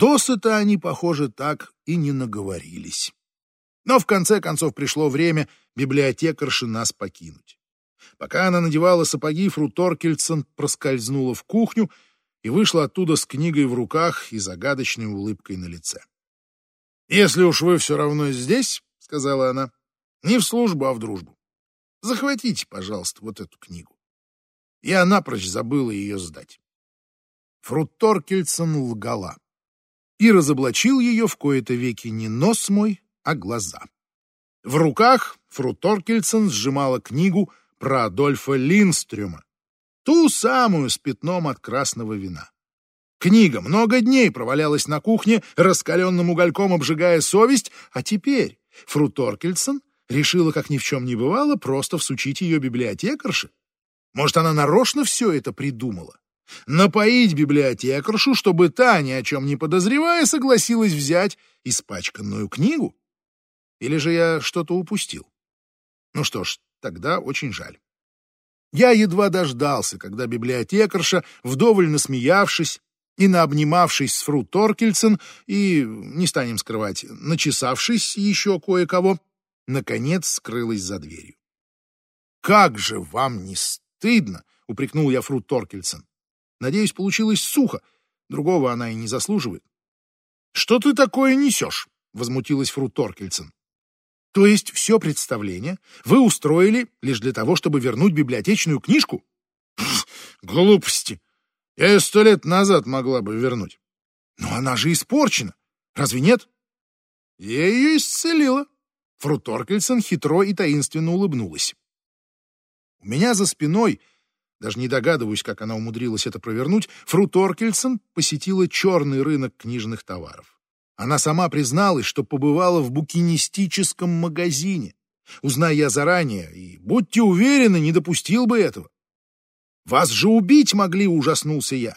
Досыта они, похоже, так и не наговорились. Но в конце концов пришло время библиотекарши нас покинуть. Пока она надевала сапоги, фру Торкельсон проскользнула в кухню и вышла оттуда с книгой в руках и загадочной улыбкой на лице. «Если уж вы все равно здесь, — сказала она, — не в службу, а в дружбу. Захватите, пожалуйста, вот эту книгу. Я напрочь забыла ее сдать. Фрут Торкельсон лгала и разоблачил ее в кои-то веки не нос мой, а глаза. В руках Фру Торкельсон сжимала книгу про Адольфа Линстрюма, ту самую с пятном от красного вина. Книга много дней провалялась на кухне, раскаленным угольком обжигая совесть, а теперь Фру Торкельсон решила, как ни в чем не бывало, просто всучить ее библиотекарше. Может, она нарочно все это придумала? Напоить библиотекаршу, чтобы та, ни о чем не подозревая, согласилась взять испачканную книгу? Или же я что-то упустил? Ну что ж, тогда очень жаль. Я едва дождался, когда библиотекарша, вдоволь насмеявшись и наобнимавшись с Фру Торкельсон и, не станем скрывать, начесавшись еще кое-кого, наконец скрылась за дверью. «Как же вам не стыдно!» — упрекнул я Фру Торкельсон. «Надеюсь, получилось сухо. Другого она и не заслуживает». «Что ты такое несешь?» — возмутилась Фру Торкельсон. То есть все представление вы устроили лишь для того, чтобы вернуть библиотечную книжку? Глупости. Я ее сто лет назад могла бы вернуть. Но она же испорчена. Разве нет? Я ее исцелила. Фру Торкельсон хитро и таинственно улыбнулась. У меня за спиной, даже не догадываюсь, как она умудрилась это провернуть, Фру Торкельсон посетила черный рынок книжных товаров. Она сама призналась, что побывала в букинистическом магазине. Узнай я заранее, и будьте уверены, не допустил бы этого. Вас же убить могли, ужаснулся я.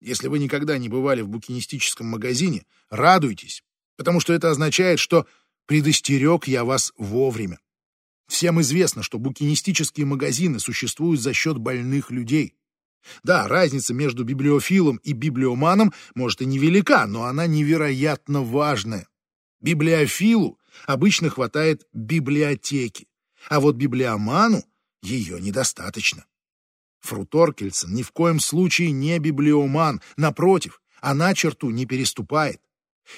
Если вы никогда не бывали в букинистическом магазине, радуйтесь, потому что это означает, что предостерег я вас вовремя. Всем известно, что букинистические магазины существуют за счет больных людей. Да, разница между библиофилом и библиоманом может и невелика, но она невероятно важная. Библиофилу обычно хватает библиотеки, а вот библиоману ее недостаточно. Фру Торкельсон ни в коем случае не библиоман, напротив, она черту не переступает.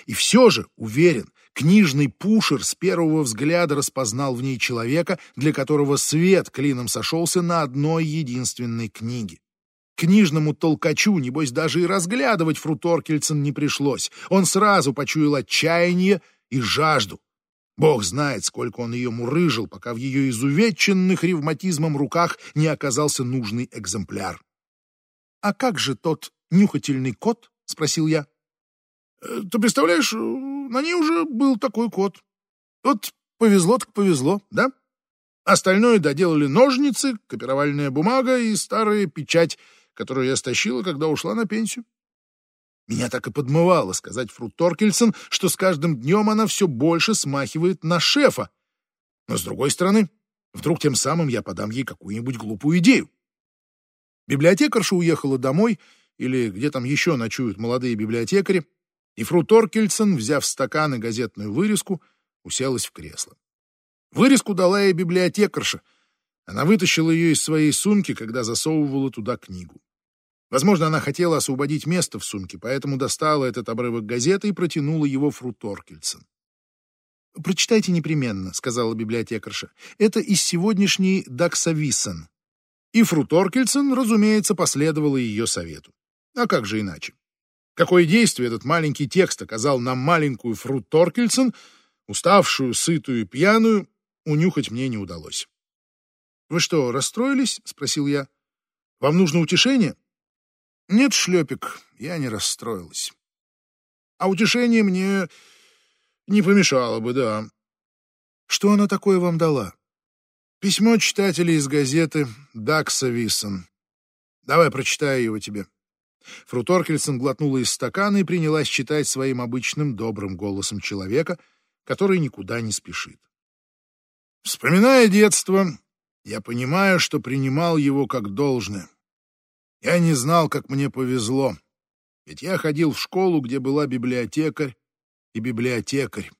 И все же, уверен, книжный пушер с первого взгляда распознал в ней человека, для которого свет клином сошелся на одной единственной книге. Книжному толкачу, небось, даже и разглядывать Фру Торкельсон не пришлось. Он сразу почуял отчаяние и жажду. Бог знает, сколько он ее мурыжил, пока в ее изувеченных ревматизмом руках не оказался нужный экземпляр. «А как же тот нюхательный кот?» — спросил я. «Э, «Ты представляешь, на ней уже был такой кот. Вот повезло так повезло, да? Остальное доделали ножницы, копировальная бумага и старая печать — которую я стащила, когда ушла на пенсию. Меня так и подмывало сказать Фру Торкельсон, что с каждым днем она все больше смахивает на шефа. Но, с другой стороны, вдруг тем самым я подам ей какую-нибудь глупую идею. Библиотекарша уехала домой, или где там еще ночуют молодые библиотекари, и Фру Торкельсон, взяв стакан и газетную вырезку, уселась в кресло. Вырезку дала ей библиотекарша. Она вытащила ее из своей сумки, когда засовывала туда книгу. Возможно, она хотела освободить место в сумке, поэтому достала этот обрывок газеты и протянула его Фру Торкельсон. «Прочитайте непременно», — сказала библиотекарша. «Это из сегодняшней Даксависсен». И Фру Торкельсон, разумеется, последовала ее совету. А как же иначе? Какое действие этот маленький текст оказал на маленькую Фру Торкельсон, уставшую, сытую и пьяную, унюхать мне не удалось. «Вы что, расстроились?» — спросил я. «Вам нужно утешение?» Нет, шлепик, я не расстроилась. А утешение мне не помешало бы, да. Что она такое вам дала? Письмо читателя из газеты Дакса Виссон. Давай прочитаю его тебе. Фру Торкельсон глотнула из стакана и принялась читать своим обычным добрым голосом человека, который никуда не спешит. Вспоминая детство, я понимаю, что принимал его как должное. Я не знал, как мне повезло. Ведь я ходил в школу, где была библиотекарь и библиотекарь,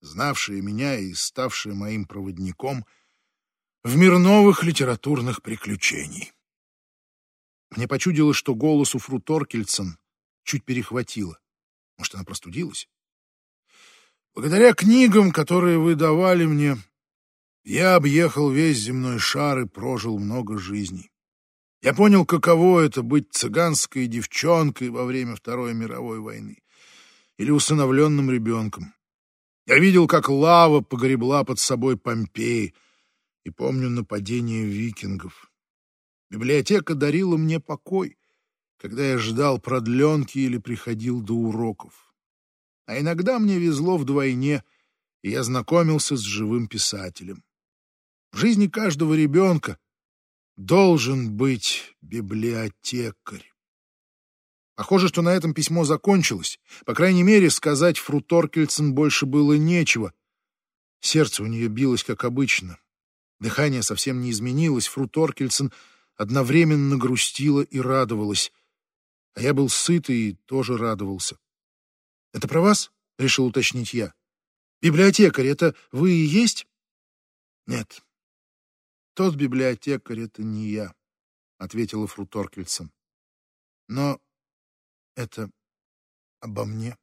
знавшие меня и ставшие моим проводником в мир новых литературных приключений. Мне почудилось, что голос у Фру Торкельсон чуть перехватило. Может, она простудилась? Благодаря книгам, которые вы давали мне, я объехал весь земной шар и прожил много жизней. Я понял, каково это быть цыганской девчонкой во время Второй мировой войны или усыновленным ребенком. Я видел, как лава погребла под собой Помпеи, и помню нападение викингов. Библиотека дарила мне покой, когда я ждал продленки или приходил до уроков. А иногда мне везло вдвойне, и я знакомился с живым писателем. В жизни каждого ребенка должен быть библиотекарь. Похоже, что на этом письмо закончилось. По крайней мере, сказать Фру Торкельсен больше было нечего. Сердце у нее билось, как обычно. Дыхание совсем не изменилось. Фру Торкельсен одновременно грустила и радовалась. А я был сыт и тоже радовался. — Это про вас? — решил уточнить я. — Библиотекарь, это вы и есть? — Нет. Тот библиотекарь — это не я, — ответила Фру Но это обо мне.